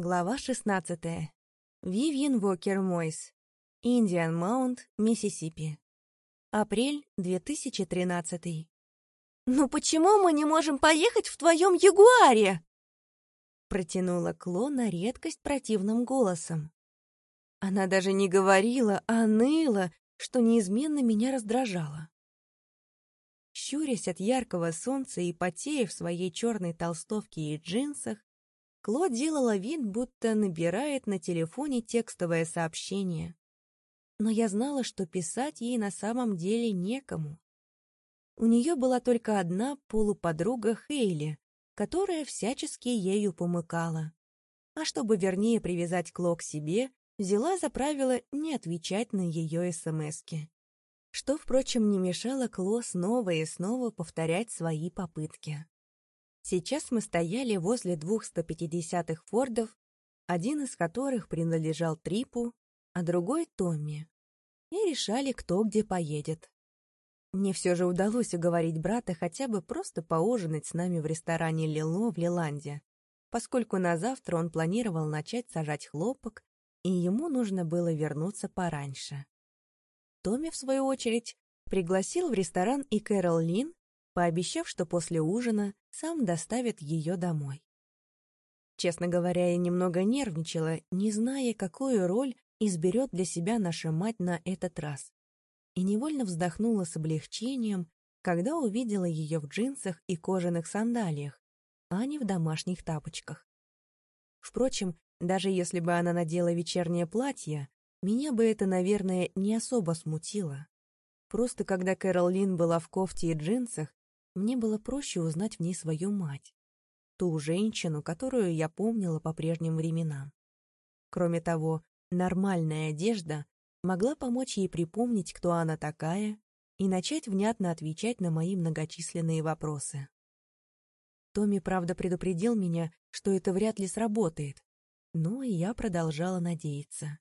Глава 16. Вивьен Вокер Мойс. Индиан Маунт, Миссисипи. Апрель 2013. «Ну почему мы не можем поехать в твоем Ягуаре?» Протянула Кло на редкость противным голосом. Она даже не говорила, а ныла, что неизменно меня раздражало. Щурясь от яркого солнца и потея в своей черной толстовке и джинсах, Кло делала вид, будто набирает на телефоне текстовое сообщение. Но я знала, что писать ей на самом деле некому. У нее была только одна полуподруга Хейли, которая всячески ею помыкала. А чтобы вернее привязать Кло к себе, взяла за правило не отвечать на ее СМСки. Что, впрочем, не мешало Кло снова и снова повторять свои попытки. Сейчас мы стояли возле двух 150-х фордов, один из которых принадлежал Трипу, а другой — Томми, и решали, кто где поедет. Мне все же удалось уговорить брата хотя бы просто поужинать с нами в ресторане «Лило» в Лиланде, поскольку на завтра он планировал начать сажать хлопок, и ему нужно было вернуться пораньше. Томми, в свою очередь, пригласил в ресторан и Кэрол Лин, пообещав, что после ужина сам доставит ее домой. Честно говоря, я немного нервничала, не зная, какую роль изберет для себя наша мать на этот раз. И невольно вздохнула с облегчением, когда увидела ее в джинсах и кожаных сандалиях, а не в домашних тапочках. Впрочем, даже если бы она надела вечернее платье, меня бы это, наверное, не особо смутило. Просто когда Кэрол Лин была в кофте и джинсах, мне было проще узнать в ней свою мать, ту женщину, которую я помнила по прежним временам. Кроме того, нормальная одежда могла помочь ей припомнить, кто она такая, и начать внятно отвечать на мои многочисленные вопросы. Томми, правда, предупредил меня, что это вряд ли сработает, но я продолжала надеяться.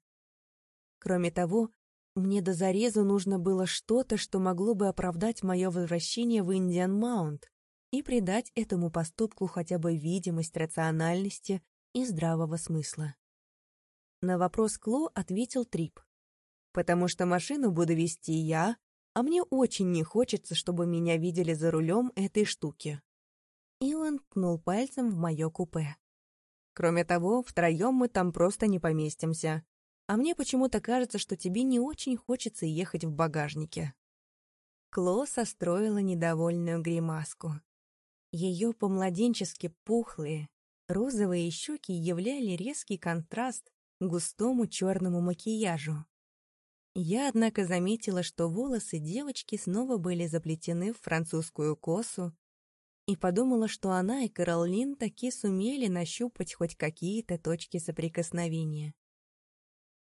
Кроме того, мне до зарезу нужно было что-то, что могло бы оправдать мое возвращение в Индиан Маунт и придать этому поступку хотя бы видимость рациональности и здравого смысла. На вопрос Кло ответил Трип. «Потому что машину буду вести я, а мне очень не хочется, чтобы меня видели за рулем этой штуки». И он ткнул пальцем в мое купе. «Кроме того, втроем мы там просто не поместимся. А мне почему-то кажется, что тебе не очень хочется ехать в багажнике». Кло состроила недовольную гримаску. Ее помладенчески пухлые, розовые щеки являли резкий контраст густому черному макияжу. Я, однако, заметила, что волосы девочки снова были заплетены в французскую косу, и подумала, что она и Каролин таки сумели нащупать хоть какие-то точки соприкосновения.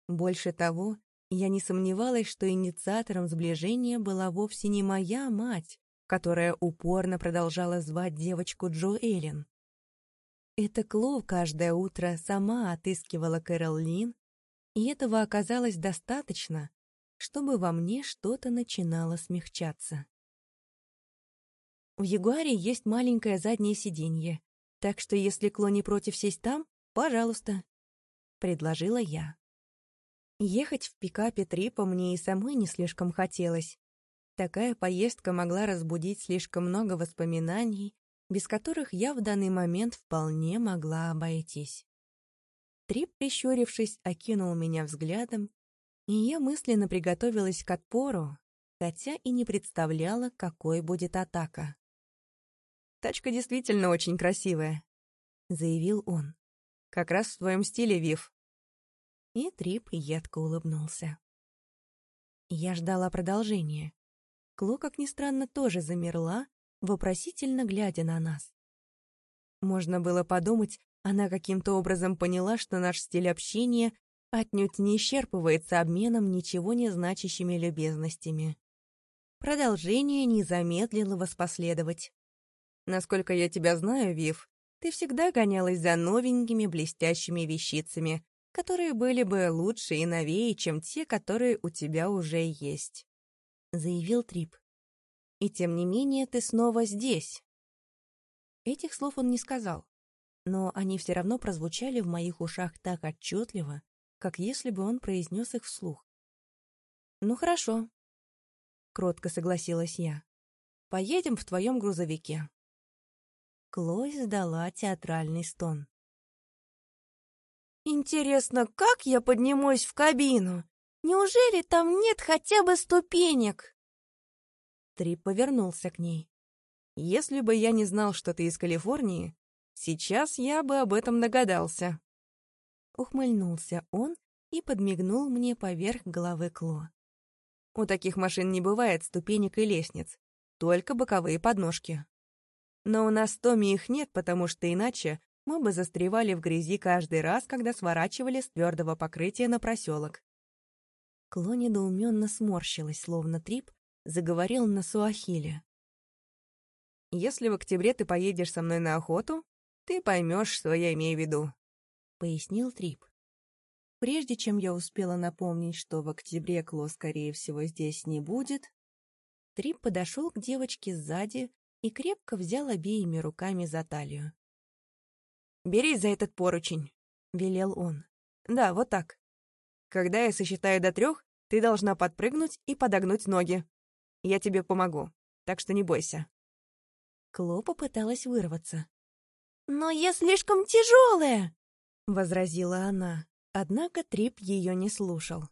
Больше того, я не сомневалась, что инициатором сближения была вовсе не моя мать, которая упорно продолжала звать девочку Джо Эллен. Эта Кло каждое утро сама отыскивала Кэрол Лин, и этого оказалось достаточно, чтобы во мне что-то начинало смягчаться. В Ягуаре есть маленькое заднее сиденье, так что если Кло не против сесть там, пожалуйста, — предложила я. Ехать в пикапе Трипа мне и самой не слишком хотелось. Такая поездка могла разбудить слишком много воспоминаний, без которых я в данный момент вполне могла обойтись. Трип, прищурившись, окинул меня взглядом, и я мысленно приготовилась к отпору, хотя и не представляла, какой будет атака. «Тачка действительно очень красивая», — заявил он. «Как раз в твоем стиле, Вив. И Трип едко улыбнулся. Я ждала продолжения. Кло, как ни странно, тоже замерла, вопросительно глядя на нас. Можно было подумать, она каким-то образом поняла, что наш стиль общения отнюдь не исчерпывается обменом ничего не значащими любезностями. Продолжение не замедлило воспоследовать. Насколько я тебя знаю, Вив, ты всегда гонялась за новенькими блестящими вещицами, которые были бы лучше и новее, чем те, которые у тебя уже есть», — заявил Трип. «И тем не менее ты снова здесь». Этих слов он не сказал, но они все равно прозвучали в моих ушах так отчетливо, как если бы он произнес их вслух. «Ну хорошо», — кротко согласилась я. «Поедем в твоем грузовике». Клой сдала театральный стон. «Интересно, как я поднимусь в кабину? Неужели там нет хотя бы ступенек?» Трип повернулся к ней. «Если бы я не знал, что ты из Калифорнии, сейчас я бы об этом догадался». Ухмыльнулся он и подмигнул мне поверх головы Кло. У таких машин не бывает ступенек и лестниц, только боковые подножки. Но у нас с Томми их нет, потому что иначе мы бы застревали в грязи каждый раз, когда сворачивали с твердого покрытия на проселок. Кло недоуменно сморщилась, словно Трип заговорил на суахиле. «Если в октябре ты поедешь со мной на охоту, ты поймешь, что я имею в виду», — пояснил Трип. Прежде чем я успела напомнить, что в октябре Кло, скорее всего, здесь не будет, Трип подошел к девочке сзади и крепко взял обеими руками за талию. «Берись за этот поручень», — велел он. «Да, вот так. Когда я сосчитаю до трех, ты должна подпрыгнуть и подогнуть ноги. Я тебе помогу, так что не бойся». Кло попыталась вырваться. «Но я слишком тяжелая!» — возразила она. Однако Трип ее не слушал.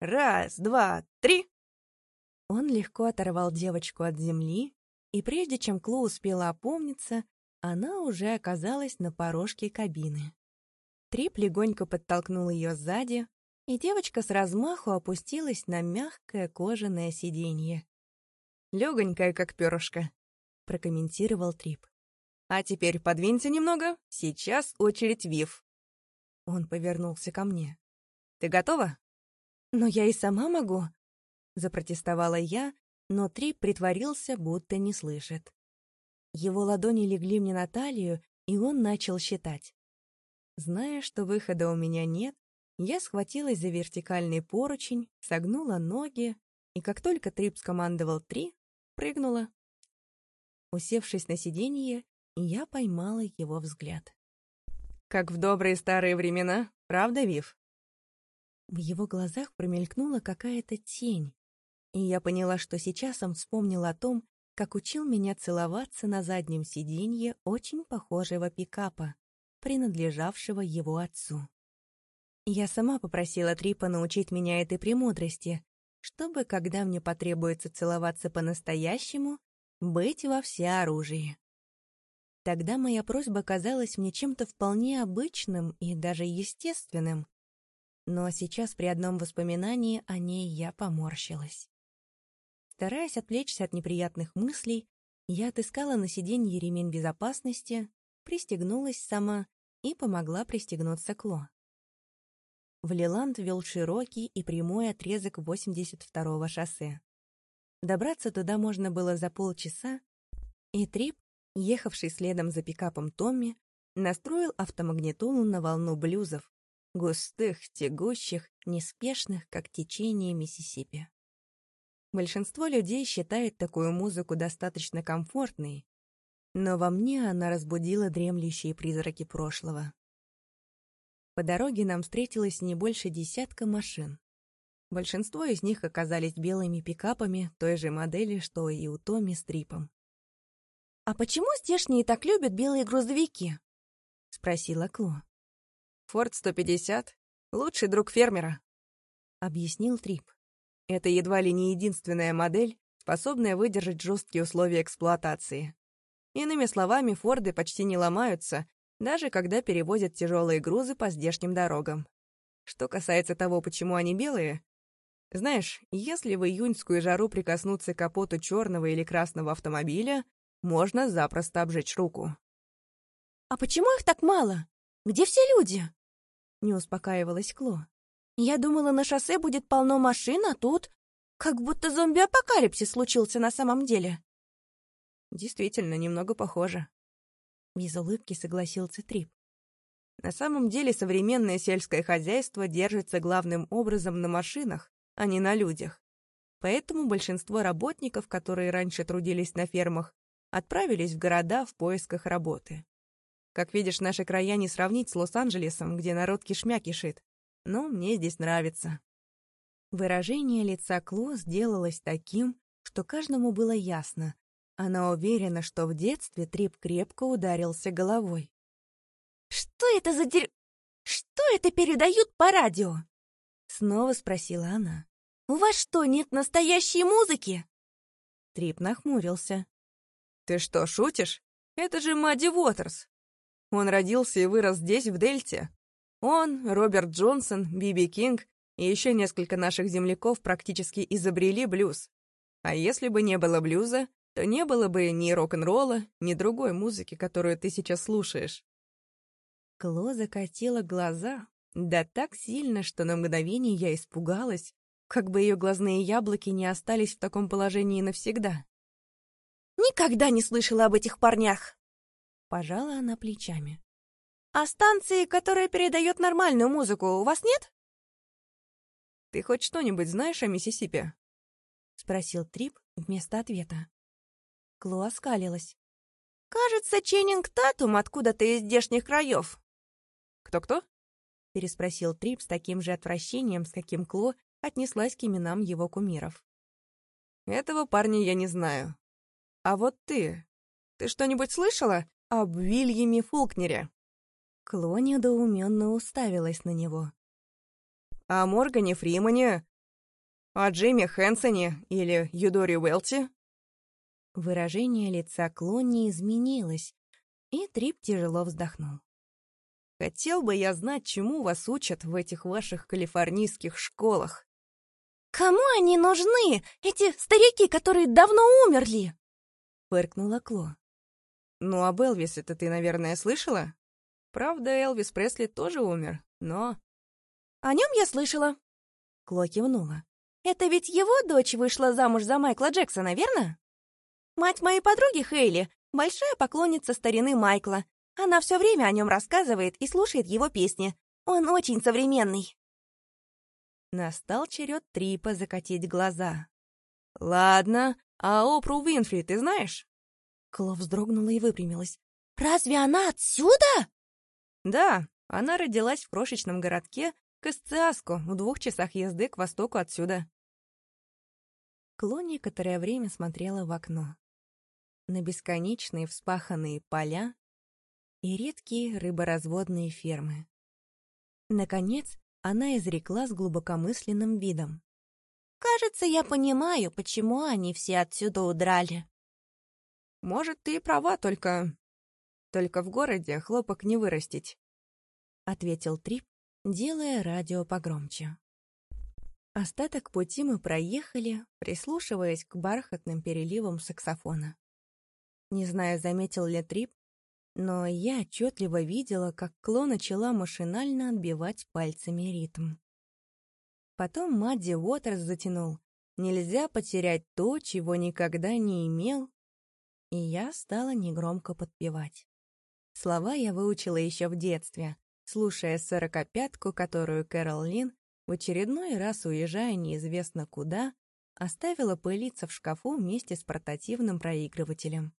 «Раз, два, три!» Он легко оторвал девочку от земли, и прежде чем Кло успела опомниться, она уже оказалась на порожке кабины. Трип легонько подтолкнул ее сзади, и девочка с размаху опустилась на мягкое кожаное сиденье. «Легонькая, как перышко», — прокомментировал Трип. «А теперь подвинься немного, сейчас очередь Вив». Он повернулся ко мне. «Ты готова?» «Но я и сама могу», — запротестовала я, но Трип притворился, будто не слышит. Его ладони легли мне на талию, и он начал считать. Зная, что выхода у меня нет, я схватилась за вертикальный поручень, согнула ноги, и как только Трип скомандовал «три», прыгнула. Усевшись на сиденье, я поймала его взгляд. Как в добрые старые времена, правда, Вив? В его глазах промелькнула какая-то тень, и я поняла, что сейчас он вспомнил о том, как учил меня целоваться на заднем сиденье очень похожего пикапа, принадлежавшего его отцу. Я сама попросила Трипа научить меня этой премудрости, чтобы, когда мне потребуется целоваться по-настоящему, быть во всеоружии. Тогда моя просьба казалась мне чем-то вполне обычным и даже естественным. Но сейчас при одном воспоминании о ней я поморщилась. Стараясь отвлечься от неприятных мыслей, я отыскала на сиденье ремень безопасности, пристегнулась сама и помогла пристегнуться Кло. В Лиланд вел широкий и прямой отрезок 82-го шоссе. Добраться туда можно было за полчаса, и Трип ехавший следом за пикапом Томми, настроил автомагнитолу на волну блюзов, густых, тягущих, неспешных, как течение Миссисипи. Большинство людей считает такую музыку достаточно комфортной, но во мне она разбудила дремлющие призраки прошлого. По дороге нам встретилось не больше десятка машин. Большинство из них оказались белыми пикапами той же модели, что и у Томми с Трипом. «А почему здешние так любят белые грузовики?» — спросила Кло. «Форд 150 — лучший друг фермера», — объяснил Трип. «Это едва ли не единственная модель, способная выдержать жесткие условия эксплуатации. Иными словами, Форды почти не ломаются, даже когда перевозят тяжелые грузы по здешним дорогам. Что касается того, почему они белые, знаешь, если в июньскую жару прикоснуться к капоту черного или красного автомобиля, можно запросто обжечь руку. «А почему их так мало? Где все люди?» Не успокаивалась Кло. «Я думала, на шоссе будет полно машин, а тут как будто зомби-апокалипсис случился на самом деле». «Действительно, немного похоже». Без улыбки согласился Трип. На самом деле современное сельское хозяйство держится главным образом на машинах, а не на людях. Поэтому большинство работников, которые раньше трудились на фермах, отправились в города в поисках работы. Как видишь, наши края не сравнить с Лос-Анджелесом, где народ кишмя кишит. Но мне здесь нравится». Выражение лица Кло сделалось таким, что каждому было ясно. Она уверена, что в детстве Трип крепко ударился головой. «Что это за дерь... Что это передают по радио?» Снова спросила она. «У вас что, нет настоящей музыки?» Трип нахмурился. «Ты что, шутишь? Это же Мадди Уотерс. Он родился и вырос здесь, в Дельте. Он, Роберт Джонсон, Биби Кинг и еще несколько наших земляков практически изобрели блюз. А если бы не было блюза, то не было бы ни рок-н-ролла, ни другой музыки, которую ты сейчас слушаешь. Кло закатила глаза, да так сильно, что на мгновение я испугалась, как бы ее глазные яблоки не остались в таком положении навсегда. «Никогда не слышала об этих парнях!» Пожала она плечами. «А станции, которая передает нормальную музыку, у вас нет?» «Ты хоть что-нибудь знаешь о Миссисипи?» Спросил Трип вместо ответа. Кло оскалилась. «Кажется, Ченнинг Татум откуда-то из здешних краев. «Кто-кто?» — переспросил Трип с таким же отвращением, с каким Кло отнеслась к именам его кумиров. «Этого парня я не знаю. А вот ты... Ты что-нибудь слышала об Вильяме Фулкнере?» Кло недоуменно уставилась на него. «О Моргане Фримане? О Джимми Хэнсоне или Юдоре Уэлти?» Выражение лица Кло не изменилось, и Трип тяжело вздохнул. Хотел бы я знать, чему вас учат в этих ваших калифорнийских школах. «Кому они нужны, эти старики, которые давно умерли?» — фыркнула Кло. «Ну, об Элвисе-то ты, наверное, слышала? Правда, Элвис Пресли тоже умер, но...» «О нем я слышала», — Кло кивнула. «Это ведь его дочь вышла замуж за Майкла Джексона, верно? Мать моей подруги Хейли — большая поклонница старины Майкла, она все время о нем рассказывает и слушает его песни. Он очень современный. Настал черед Трипа закатить глаза. «Ладно, а Опру Уинфри ты знаешь?» Кло вздрогнула и выпрямилась. «Разве она отсюда?» «Да, она родилась в крошечном городке Касциаско, в двух часах езды к востоку отсюда». Кло некоторое время смотрела в окно. На бесконечные вспаханные поля, и редкие рыборазводные фермы. Наконец, она изрекла с глубокомысленным видом. «Кажется, я понимаю, почему они все отсюда удрали». «Может, ты и права, только... только в городе хлопок не вырастить», — ответил Трип, делая радио погромче. Остаток пути мы проехали, прислушиваясь к бархатным переливам саксофона. Не знаю, заметил ли Трип, но я отчетливо видела, как Кло начала машинально отбивать пальцами ритм. Потом Мадди Уотерс затянул «Нельзя потерять то, чего никогда не имел», и я стала негромко подпевать. Слова я выучила еще в детстве, слушая сорокопятку, которую Кэрол Лин, в очередной раз уезжая неизвестно куда, оставила пылиться в шкафу вместе с портативным проигрывателем.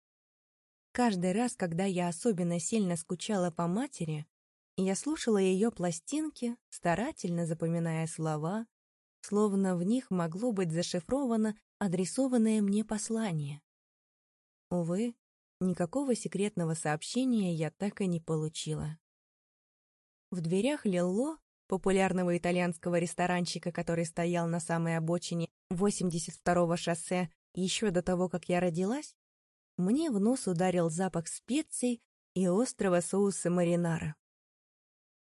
Каждый раз, когда я особенно сильно скучала по матери, я слушала ее пластинки, старательно запоминая слова, словно в них могло быть зашифровано адресованное мне послание. Увы, никакого секретного сообщения я так и не получила. В дверях Лилло, популярного итальянского ресторанчика, который стоял на самой обочине 82-го шоссе еще до того, как я родилась, мне в нос ударил запах специй и острого соуса маринара.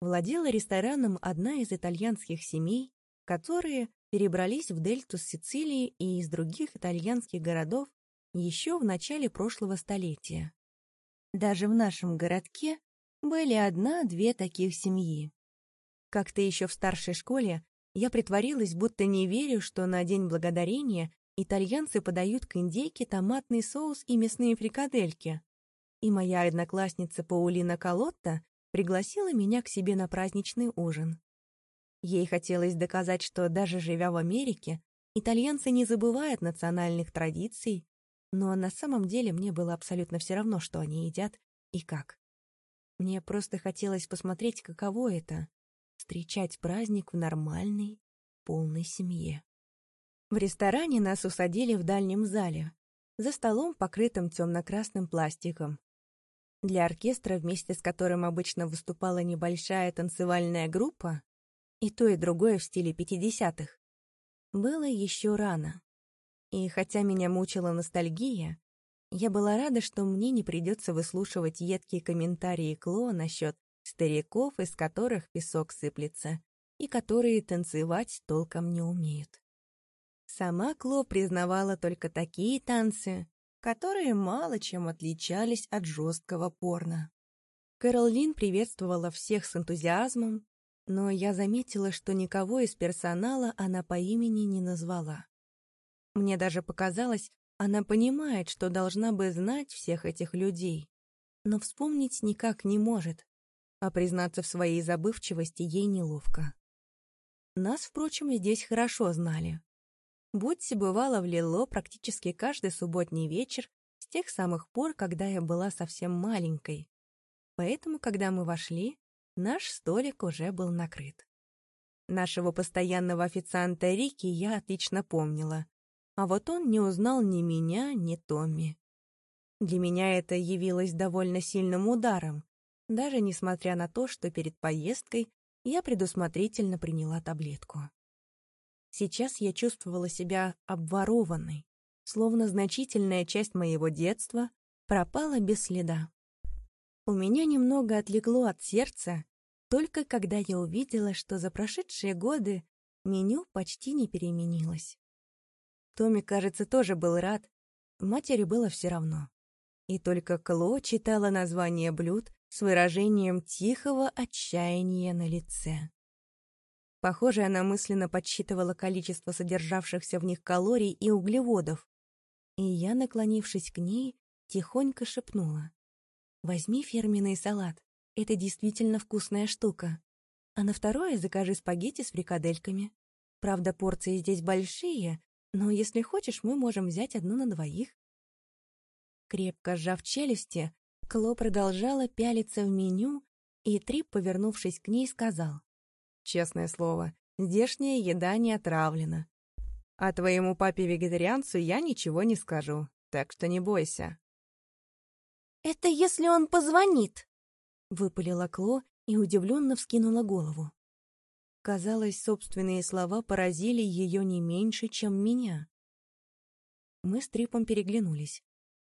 Владела рестораном одна из итальянских семей, которые перебрались в дельту с Сицилии и из других итальянских городов еще в начале прошлого столетия. Даже в нашем городке были одна-две таких семьи. Как-то еще в старшей школе я притворилась, будто не верю, что на День Благодарения итальянцы подают к индейке томатный соус и мясные фрикадельки. И моя одноклассница Паулина Колотта пригласила меня к себе на праздничный ужин. Ей хотелось доказать, что даже живя в Америке, итальянцы не забывают национальных традиций, но на самом деле мне было абсолютно все равно, что они едят и как. Мне просто хотелось посмотреть, каково это — встречать праздник в нормальной, полной семье. В ресторане нас усадили в дальнем зале, за столом, покрытым темно-красным пластиком. Для оркестра, вместе с которым обычно выступала небольшая танцевальная группа, и то, и другое в стиле пятидесятых, было еще рано. И хотя меня мучила ностальгия, я была рада, что мне не придется выслушивать едкие комментарии Кло насчет стариков, из которых песок сыплется, и которые танцевать толком не умеют. Сама Кло признавала только такие танцы, которые мало чем отличались от жесткого порно. Кэрол Лин приветствовала всех с энтузиазмом, но я заметила, что никого из персонала она по имени не назвала. Мне даже показалось, она понимает, что должна бы знать всех этих людей, но вспомнить никак не может, а признаться в своей забывчивости ей неловко. Нас, впрочем, здесь хорошо знали. Будьте бывало в Лило практически каждый субботний вечер с тех самых пор, когда я была совсем маленькой. Поэтому, когда мы вошли, наш столик уже был накрыт. Нашего постоянного официанта Рики я отлично помнила, а вот он не узнал ни меня, ни Томми. Для меня это явилось довольно сильным ударом, даже несмотря на то, что перед поездкой я предусмотрительно приняла таблетку. Сейчас я чувствовала себя обворованной, словно значительная часть моего детства пропала без следа. У меня немного отлегло от сердца, только когда я увидела, что за прошедшие годы меню почти не переменилось. Томми, кажется, тоже был рад, матери было все равно. И только Кло читала название блюд с выражением тихого отчаяния на лице. Похоже, она мысленно подсчитывала количество содержавшихся в них калорий и углеводов. И я, наклонившись к ней, тихонько шепнула. «Возьми фирменный салат. Это действительно вкусная штука. А на второе закажи спагетти с фрикадельками. Правда, порции здесь большие, но если хочешь, мы можем взять одну на двоих». Крепко сжав челюсти, Кло продолжала пялиться в меню, и Трип, повернувшись к ней, сказал. Честное слово, здешняя еда не отравлена. А твоему папе-вегетарианцу я ничего не скажу, так что не бойся. «Это если он позвонит!» — выпалила Кло и удивленно вскинула голову. Казалось, собственные слова поразили ее не меньше, чем меня. Мы с Трипом переглянулись.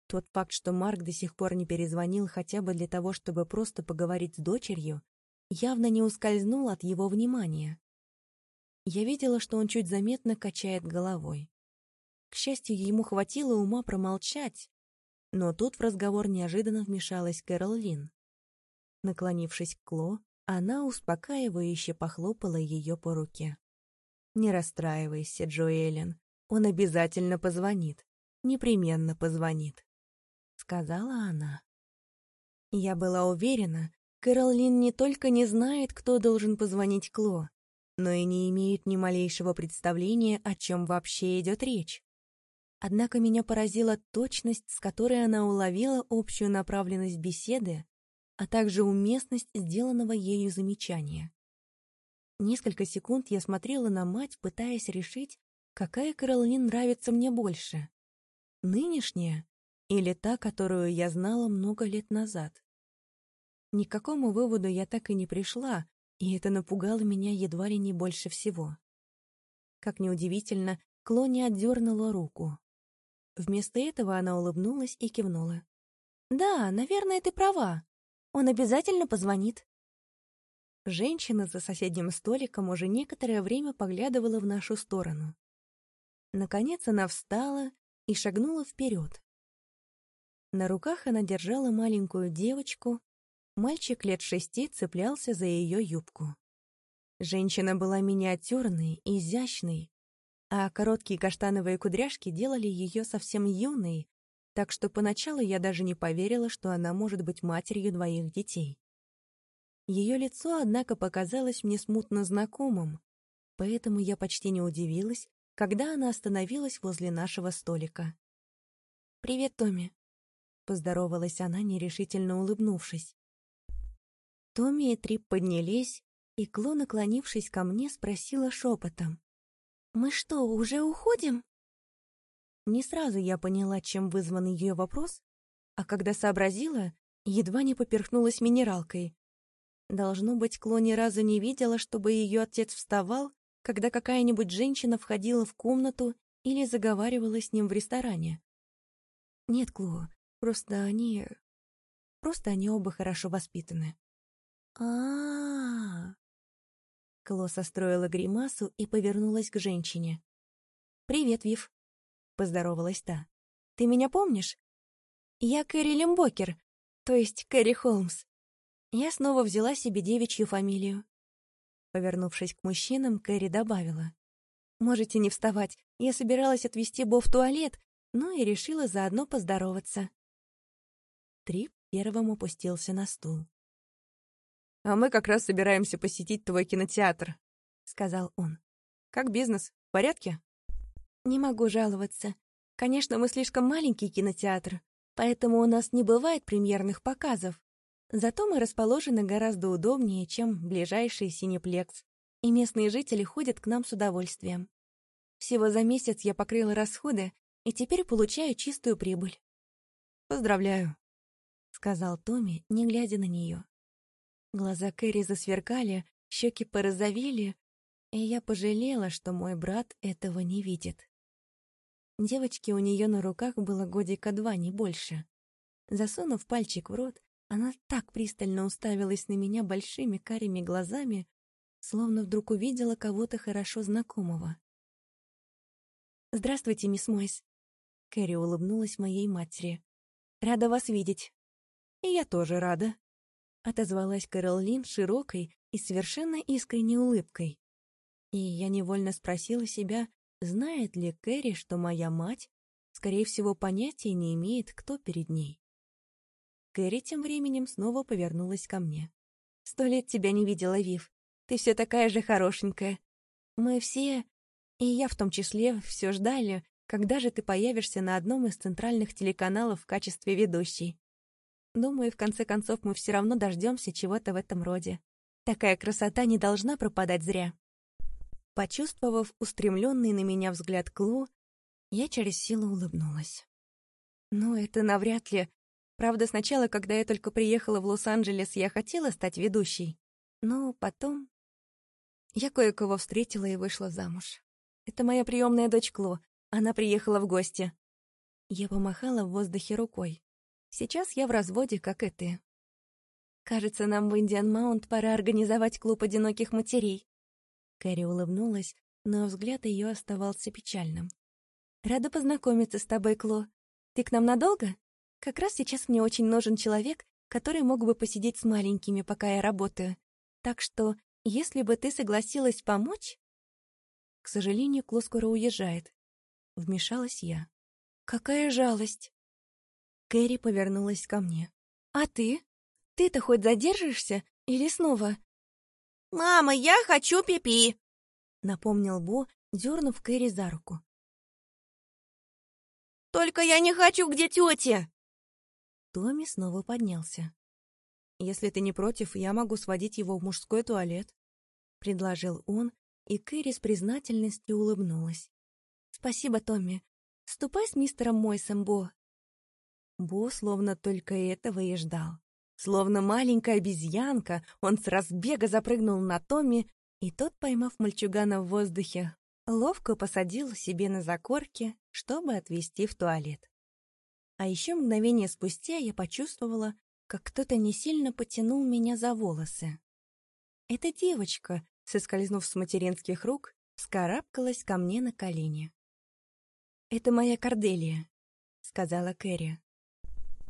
Тот факт, что Марк до сих пор не перезвонил хотя бы для того, чтобы просто поговорить с дочерью, явно не ускользнул от его внимания. Я видела, что он чуть заметно качает головой. К счастью, ему хватило ума промолчать, но тут в разговор неожиданно вмешалась Кэрол Лин. Наклонившись к Кло, она успокаивающе похлопала ее по руке. «Не расстраивайся, Джоэлен, он обязательно позвонит, непременно позвонит», — сказала она. Я была уверена, Кэролин не только не знает, кто должен позвонить Кло, но и не имеет ни малейшего представления, о чем вообще идет речь. Однако меня поразила точность, с которой она уловила общую направленность беседы, а также уместность сделанного ею замечания. Несколько секунд я смотрела на мать, пытаясь решить, какая Каролин нравится мне больше. Нынешняя или та, которую я знала много лет назад. Ни к какому выводу я так и не пришла, и это напугало меня едва ли не больше всего. Как неудивительно, Клони отдернула руку. Вместо этого она улыбнулась и кивнула. «Да, наверное, ты права. Он обязательно позвонит». Женщина за соседним столиком уже некоторое время поглядывала в нашу сторону. Наконец она встала и шагнула вперед. На руках она держала маленькую девочку, Мальчик лет шести цеплялся за ее юбку. Женщина была миниатюрной, изящной, а короткие каштановые кудряшки делали ее совсем юной, так что поначалу я даже не поверила, что она может быть матерью двоих детей. Ее лицо, однако, показалось мне смутно знакомым, поэтому я почти не удивилась, когда она остановилась возле нашего столика. «Привет, Томми», — поздоровалась она, нерешительно улыбнувшись. Томми и Трип поднялись, и Кло, наклонившись ко мне, спросила шепотом. «Мы что, уже уходим?» Не сразу я поняла, чем вызван ее вопрос, а когда сообразила, едва не поперхнулась минералкой. Должно быть, Кло ни разу не видела, чтобы ее отец вставал, когда какая-нибудь женщина входила в комнату или заговаривала с ним в ресторане. Нет, Кло, просто они... Просто они оба хорошо воспитаны. а а, -а. Кло состроила гримасу и повернулась к женщине. «Привет, Вив», — поздоровалась та. «Ты меня помнишь? Я Кэрри Лембокер, то есть Кэрри Холмс. Я снова взяла себе девичью фамилию. Повернувшись к мужчинам, Кэрри добавила. «Можете не вставать, я собиралась отвезти Бо в туалет, ну и решила заодно поздороваться». Трип первым опустился на стул. «А мы как раз собираемся посетить твой кинотеатр», — сказал он. «Как бизнес? В порядке?» «Не могу жаловаться. Конечно, мы слишком маленький кинотеатр, поэтому у нас не бывает премьерных показов. Зато мы расположены гораздо удобнее, чем ближайший синеплекс, и местные жители ходят к нам с удовольствием. Всего за месяц я покрыла расходы и теперь получаю чистую прибыль. «Поздравляю», — сказал Томми, не глядя на нее. Глаза Кэрри засверкали, щеки порозовели, и я пожалела, что мой брат этого не видит. Девочке у нее на руках было годика два, не больше. Засунув пальчик в рот, она так пристально уставилась на меня большими карими глазами, словно вдруг увидела кого-то хорошо знакомого. «Здравствуйте, мисс Мойс», — Кэрри улыбнулась моей матери. «Рада вас видеть». «И я тоже рада», — отозвалась Кэролин широкой и совершенно искренней улыбкой. И я невольно спросила себя, Знает ли Кэрри, что моя мать, скорее всего, понятия не имеет, кто перед ней? Кэрри тем временем снова повернулась ко мне. «Сто лет тебя не видела, Вив. Ты все такая же хорошенькая. Мы все, и я в том числе, все ждали, когда же ты появишься на одном из центральных телеканалов в качестве ведущей. Думаю, в конце концов мы все равно дождемся чего-то в этом роде. Такая красота не должна пропадать зря». Почувствовав устремленный на меня взгляд Кло, я через силу улыбнулась. Но это навряд ли. Правда, сначала, когда я только приехала в Лос-Анджелес, я хотела стать ведущей. Но потом... Я кое-кого встретила и вышла замуж. Это моя приемная дочь Кло. Она приехала в гости. Я помахала в воздухе рукой. Сейчас я в разводе, как и ты. Кажется, нам в Индиан Маунт пора организовать клуб одиноких матерей. Кэрри улыбнулась, но взгляд ее оставался печальным. «Рада познакомиться с тобой, Кло. Ты к нам надолго? Как раз сейчас мне очень нужен человек, который мог бы посидеть с маленькими, пока я работаю. Так что, если бы ты согласилась помочь...» К сожалению, Кло скоро уезжает. Вмешалась я. «Какая жалость!» Кэрри повернулась ко мне. «А ты? Ты-то хоть задержишься или снова «Мама, я хочу пипи!» -пи напомнил Бо, дернув Кэрри за руку. «Только я не хочу, где тетя!» Томми снова поднялся. «Если ты не против, я могу сводить его в мужской туалет», — предложил он, и Кэрри с признательностью улыбнулась. «Спасибо, Томми. Ступай с мистером Мойсом, Бо». Бо словно только этого и ждал. Словно маленькая обезьянка, он с разбега запрыгнул на Томми, и тот, поймав мальчугана в воздухе, ловко посадил себе на закорке, чтобы отвезти в туалет. А еще мгновение спустя я почувствовала, как кто-то не сильно потянул меня за волосы. Эта девочка, соскользнув с материнских рук, скарабкалась ко мне на колени. «Это моя Корделия», — сказала Кэрри.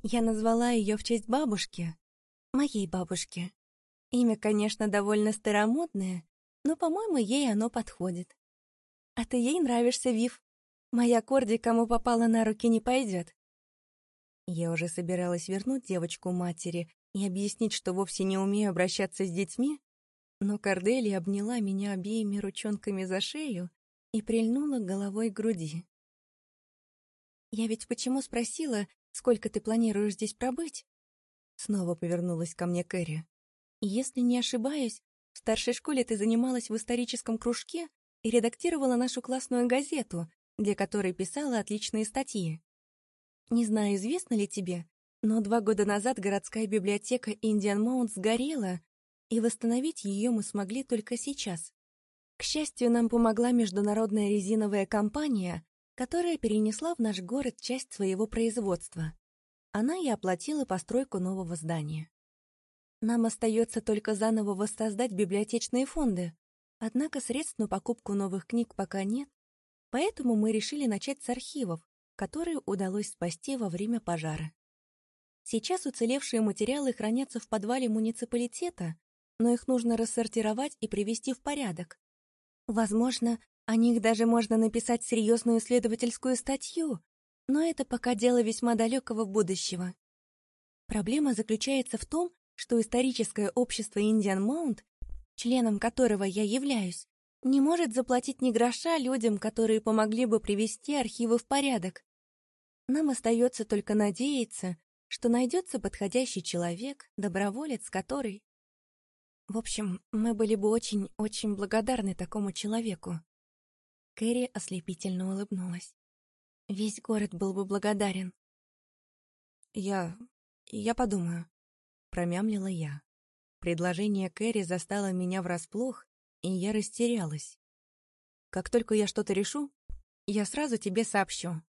Я назвала ее в честь бабушки, моей бабушки. Имя, конечно, довольно старомодное, но, по-моему, ей оно подходит. А ты ей нравишься, Вив. Моя Корди кому попала на руки не пойдет. Я уже собиралась вернуть девочку матери и объяснить, что вовсе не умею обращаться с детьми, но Кордели обняла меня обеими ручонками за шею и прильнула головой к груди. «Я ведь почему спросила, сколько ты планируешь здесь пробыть?» Снова повернулась ко мне Кэрри. Если не ошибаюсь, в старшей школе ты занималась в историческом кружке и редактировала нашу классную газету, для которой писала отличные статьи. Не знаю, известно ли тебе, но два года назад городская библиотека Индиан Маунт сгорела, и восстановить ее мы смогли только сейчас. К счастью, нам помогла международная резиновая компания, которая перенесла в наш город часть своего производства. Она и оплатила постройку нового здания. Нам остается только заново воссоздать библиотечные фонды, однако средств на покупку новых книг пока нет, поэтому мы решили начать с архивов, которые удалось спасти во время пожара. Сейчас уцелевшие материалы хранятся в подвале муниципалитета, но их нужно рассортировать и привести в порядок. Возможно, о них даже можно написать серьезную исследовательскую статью, но это пока дело весьма далекого будущего. Проблема заключается в том, что историческое общество Индиан Маунт, членом которого я являюсь, не может заплатить ни гроша людям, которые помогли бы привести архивы в порядок. Нам остается только надеяться, что найдется подходящий человек, доброволец, который... В общем, мы были бы очень-очень благодарны такому человеку. Кэрри ослепительно улыбнулась. Весь город был бы благодарен. Я... я подумаю, промямлила я. Предложение Кэрри застало меня врасплох, и я растерялась. Как только я что-то решу, я сразу тебе сообщу.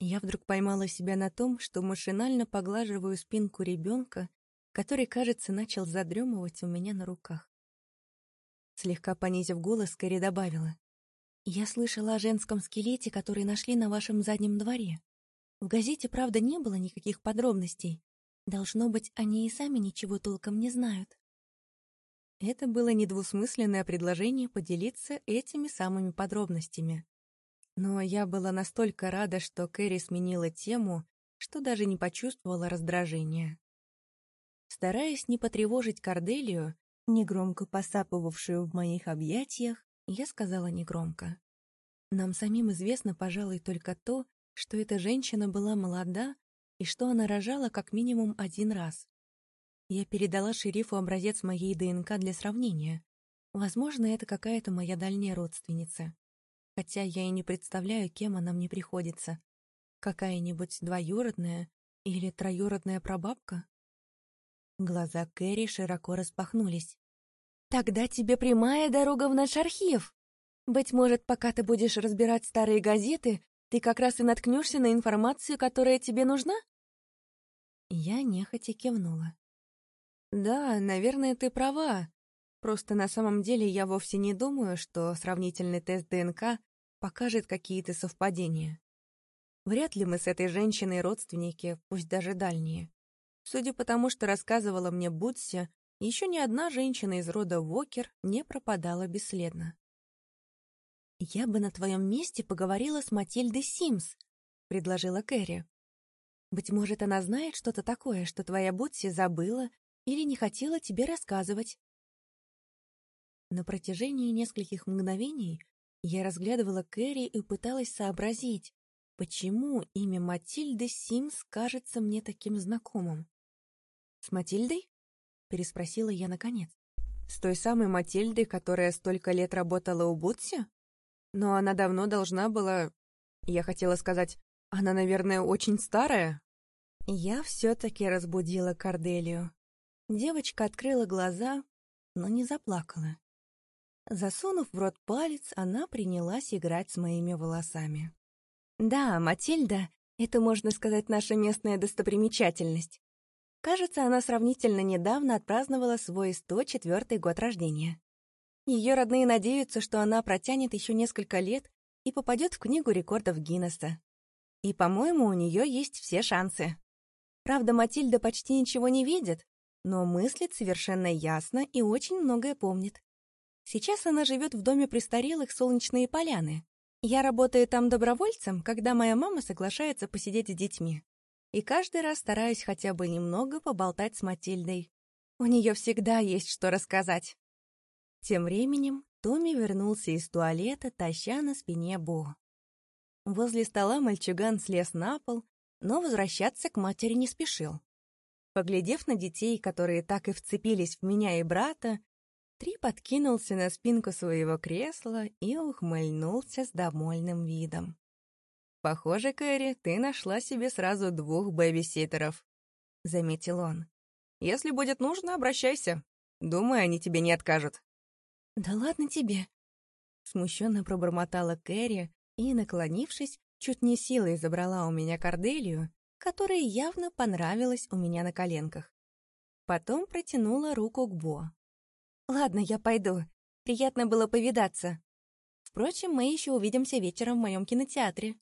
Я вдруг поймала себя на том, что машинально поглаживаю спинку ребенка, который, кажется, начал задремывать у меня на руках. Слегка понизив голос, Кэрри добавила. «Я слышала о женском скелете, который нашли на вашем заднем дворе. В газете, правда, не было никаких подробностей. Должно быть, они и сами ничего толком не знают». Это было недвусмысленное предложение поделиться этими самыми подробностями. Но я была настолько рада, что Кэрри сменила тему, что даже не почувствовала раздражения. Стараясь не потревожить Корделию, негромко посапывавшую в моих объятиях, я сказала негромко. Нам самим известно, пожалуй, только то, что эта женщина была молода и что она рожала как минимум один раз. Я передала шерифу образец моей ДНК для сравнения. Возможно, это какая-то моя дальняя родственница хотя я и не представляю, кем она мне приходится. Какая-нибудь двоюродная или троюродная прабабка? Глаза Кэрри широко распахнулись. «Тогда тебе прямая дорога в наш архив. Быть может, пока ты будешь разбирать старые газеты, ты как раз и наткнешься на информацию, которая тебе нужна?» Я нехотя кивнула. «Да, наверное, ты права. Просто на самом деле я вовсе не думаю, что сравнительный тест ДНК покажет какие-то совпадения. Вряд ли мы с этой женщиной родственники, пусть даже дальние. Судя по тому, что рассказывала мне Бутси, еще ни одна женщина из рода Вокер не пропадала бесследно. «Я бы на твоем месте поговорила с Матильдой Симс», — предложила Кэрри. «Быть может, она знает что-то такое, что твоя Бутси забыла или не хотела тебе рассказывать. На протяжении нескольких мгновений я разглядывала Кэрри и пыталась сообразить, почему имя Матильды Симс кажется мне таким знакомым. «С Матильдой?» — переспросила я наконец. «С той самой Матильдой, которая столько лет работала у Бутси? Но она давно должна была... Я хотела сказать, она, наверное, очень старая?» Я все-таки разбудила Корделию. Девочка открыла глаза, но не заплакала. Засунув в рот палец, она принялась играть с моими волосами. «Да, Матильда, это, можно сказать, наша местная достопримечательность. Кажется, она сравнительно недавно отпраздновала свой 104-й год рождения. Ее родные надеются, что она протянет еще несколько лет и попадет в книгу рекордов Гиннесса. И, по-моему, у нее есть все шансы. Правда, Матильда почти ничего не видит, но мыслит совершенно ясно и очень многое помнит. Сейчас она живет в доме престарелых «Солнечные поляны». Я работаю там добровольцем, когда моя мама соглашается посидеть с детьми. И каждый раз стараюсь хотя бы немного поболтать с Матильдой. У нее всегда есть что рассказать. Тем временем Томми вернулся из туалета, таща на спине Бо. Возле стола мальчуган слез на пол, но возвращаться к матери не спешил. Поглядев на детей, которые так и вцепились в меня и брата, Три подкинулся на спинку своего кресла и ухмыльнулся с довольным видом. «Похоже, Кэрри, ты нашла себе сразу двух бэбиситеров», — заметил он. «Если будет нужно, обращайся. Думаю, они тебе не откажут». «Да ладно тебе», — смущенно пробормотала Кэрри и, наклонившись, чуть не силой забрала у меня корделию, которая явно понравилась у меня на коленках. Потом протянула руку к Бо. «Ладно, я пойду. Приятно было повидаться. Впрочем, мы еще увидимся вечером в моем кинотеатре.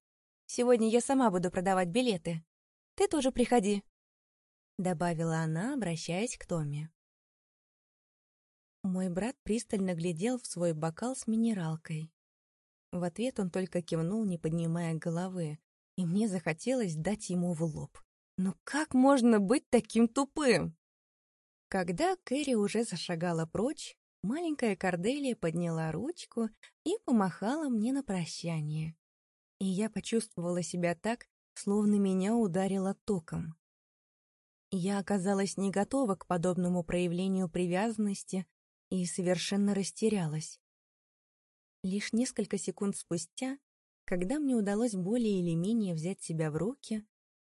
Сегодня я сама буду продавать билеты. Ты тоже приходи», — добавила она, обращаясь к Томми. Мой брат пристально глядел в свой бокал с минералкой. В ответ он только кивнул, не поднимая головы, и мне захотелось дать ему в лоб. «Ну как можно быть таким тупым?» Когда Кэрри уже зашагала прочь, маленькая Корделия подняла ручку и помахала мне на прощание. И я почувствовала себя так, словно меня ударило током. Я оказалась не готова к подобному проявлению привязанности и совершенно растерялась. Лишь несколько секунд спустя, когда мне удалось более или менее взять себя в руки,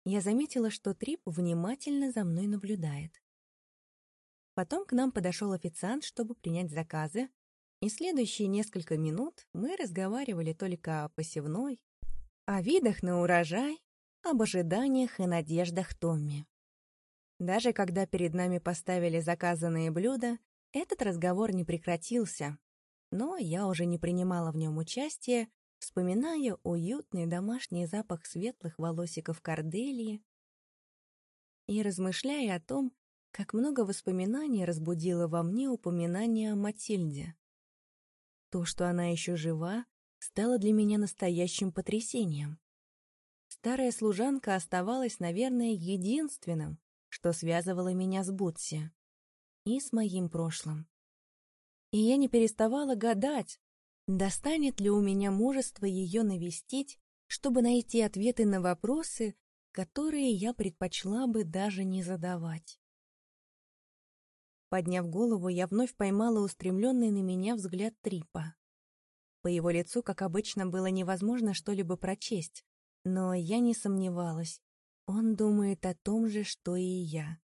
я заметила, что Трип внимательно за мной наблюдает. Потом к нам подошел официант, чтобы принять заказы, и следующие несколько минут мы разговаривали только о посевной, о видах на урожай, об ожиданиях и надеждах Томми. Даже когда перед нами поставили заказанные блюда, этот разговор не прекратился, но я уже не принимала в нем участия, вспоминая уютный домашний запах светлых волосиков Корделии и размышляя о том, как много воспоминаний разбудило во мне упоминание о Матильде. То, что она еще жива, стало для меня настоящим потрясением. Старая служанка оставалась, наверное, единственным, что связывало меня с Бутси и с моим прошлым. И я не переставала гадать, достанет ли у меня мужество ее навестить, чтобы найти ответы на вопросы, которые я предпочла бы даже не задавать. Подняв голову, я вновь поймала устремленный на меня взгляд Трипа. По его лицу, как обычно, было невозможно что-либо прочесть, но я не сомневалась. Он думает о том же, что и я.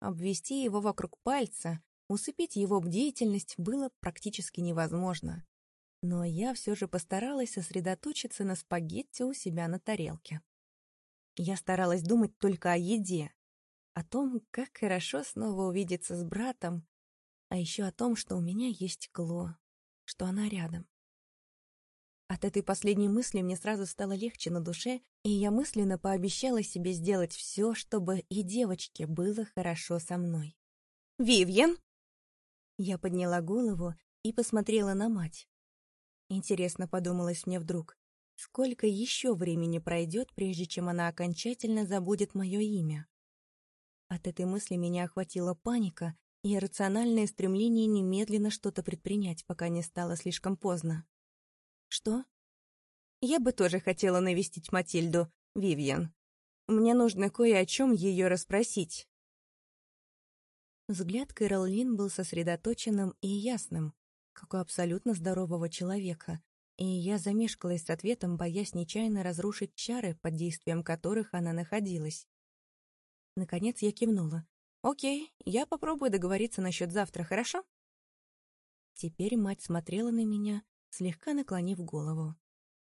Обвести его вокруг пальца, усыпить его бдительность было практически невозможно. Но я все же постаралась сосредоточиться на спагетти у себя на тарелке. Я старалась думать только о еде, о том, как хорошо снова увидеться с братом, а еще о том, что у меня есть Кло, что она рядом. От этой последней мысли мне сразу стало легче на душе, и я мысленно пообещала себе сделать все, чтобы и девочке было хорошо со мной. «Вивьен!» Я подняла голову и посмотрела на мать. Интересно, подумалось мне вдруг, сколько еще времени пройдет, прежде чем она окончательно забудет мое имя? От этой мысли меня охватила паника и рациональное стремление немедленно что-то предпринять, пока не стало слишком поздно. «Что?» «Я бы тоже хотела навестить Матильду, Вивьен. Мне нужно кое о чем ее расспросить». Взгляд Кэрол был сосредоточенным и ясным, как у абсолютно здорового человека, и я замешкалась с ответом, боясь нечаянно разрушить чары, под действием которых она находилась. Наконец я кивнула. «Окей, я попробую договориться насчет завтра, хорошо?» Теперь мать смотрела на меня, слегка наклонив голову.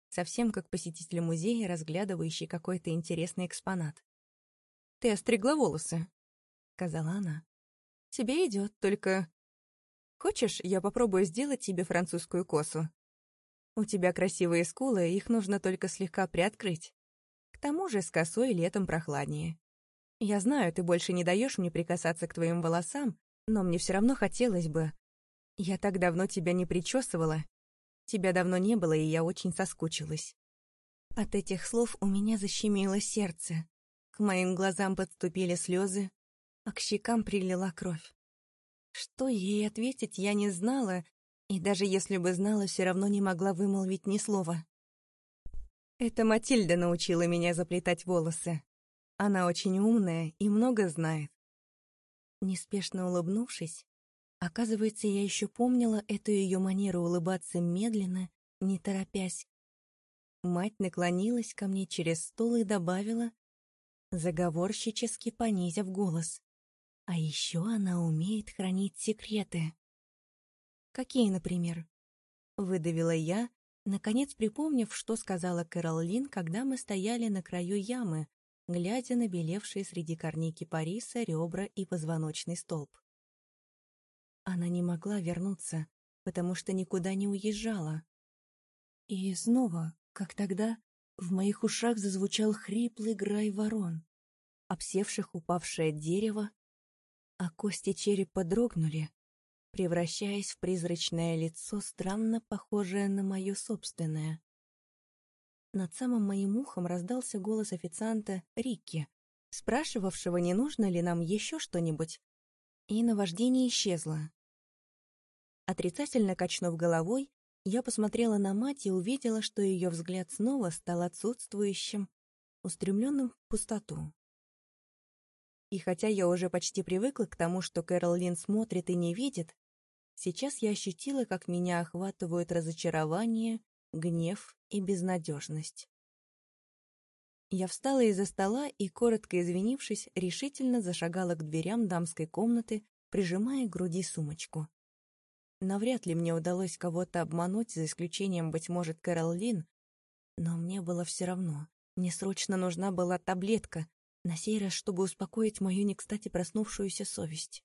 Совсем как посетитель музея, разглядывающий какой-то интересный экспонат. «Ты остригла волосы», — сказала она. «Тебе идет, только...» «Хочешь, я попробую сделать тебе французскую косу? У тебя красивые скулы, их нужно только слегка приоткрыть. К тому же с косой летом прохладнее. Я знаю, ты больше не даешь мне прикасаться к твоим волосам, но мне все равно хотелось бы. Я так давно тебя не причесывала. Тебя давно не было, и я очень соскучилась. От этих слов у меня защемило сердце. К моим глазам подступили слезы, а к щекам прилила кровь. Что ей ответить, я не знала, и даже если бы знала, все равно не могла вымолвить ни слова. Это Матильда научила меня заплетать волосы. Она очень умная и много знает. Неспешно улыбнувшись, оказывается, я еще помнила эту ее манеру улыбаться медленно, не торопясь. Мать наклонилась ко мне через стол и добавила, заговорщически понизив голос. А еще она умеет хранить секреты. Какие, например? Выдавила я, наконец припомнив, что сказала Кэрол Лин, когда мы стояли на краю ямы, глядя на белевшие среди корней кипариса ребра и позвоночный столб. Она не могла вернуться, потому что никуда не уезжала. И снова, как тогда, в моих ушах зазвучал хриплый грай ворон, обсевших упавшее дерево, а кости черепа дрогнули, превращаясь в призрачное лицо, странно похожее на мое собственное. Над самым моим ухом раздался голос официанта Рикки, спрашивавшего, не нужно ли нам еще что-нибудь, и наваждение исчезло. Отрицательно качнув головой, я посмотрела на мать и увидела, что ее взгляд снова стал отсутствующим, устремленным в пустоту. И хотя я уже почти привыкла к тому, что Кэрол Лин смотрит и не видит, сейчас я ощутила, как меня охватывают разочарование, гнев и безнадежность. Я встала из-за стола и, коротко извинившись, решительно зашагала к дверям дамской комнаты, прижимая к груди сумочку. Навряд ли мне удалось кого-то обмануть, за исключением, быть может, Кэрол Лин, но мне было все равно. Мне срочно нужна была таблетка, на сей раз, чтобы успокоить мою не кстати проснувшуюся совесть.